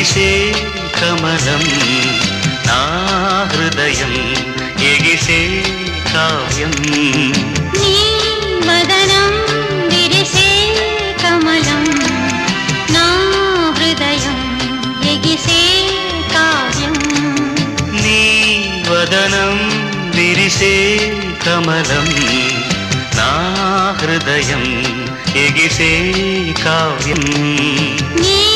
విరిసే కమలం నా హృదయం ఎగిసే కావ్యం. నీ వదనం విరిసే కమలం. నా హృదయం ఎగిసే కావ్యం. నీ వదనం విరిసే కమలం. నా హృదయం ఎగిసే కావ్యం. నీ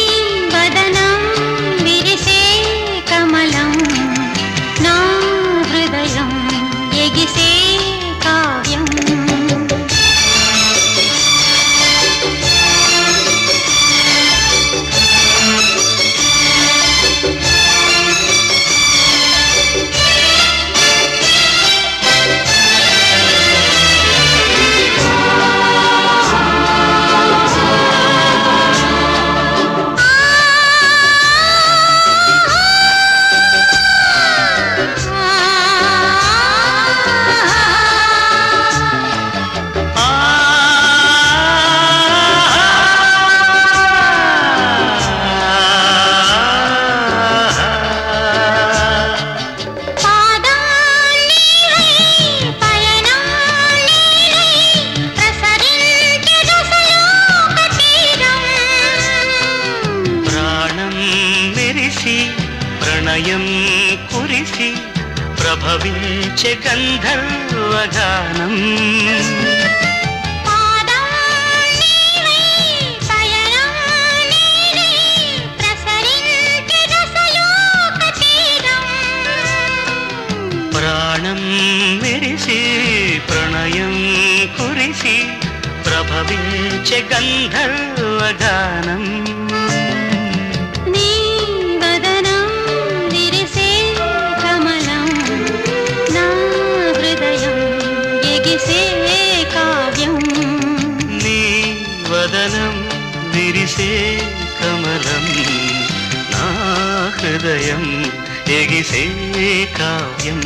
ప్రణయం కురిసి ప్రభవించే గంధర్వగానం. ప్రాణం మెరిసి ప్రణయం కురిసి ప్రభవించే గంధర్వగానం. విరిసే కమలం నా హృదయం ఎగిసే కావ్యం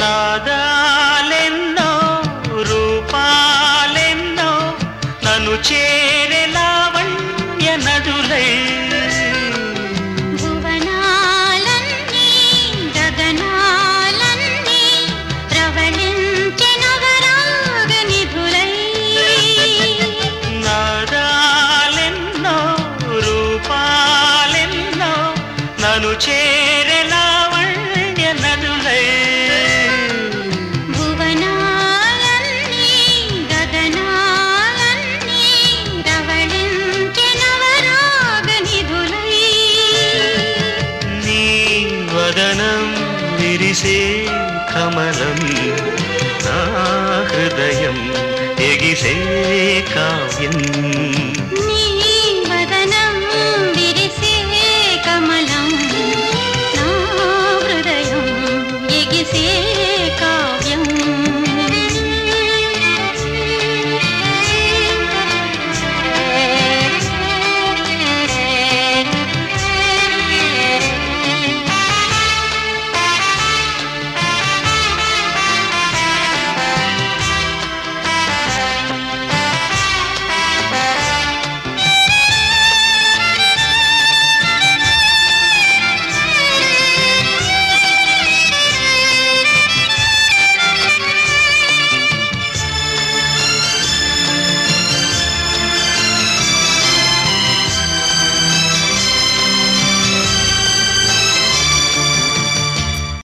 నాదాలెన్నో రూపాలెన్నో నన్ను చే విరిసే కమలం నా హృదయం ఎగిసే కావ్యం నీ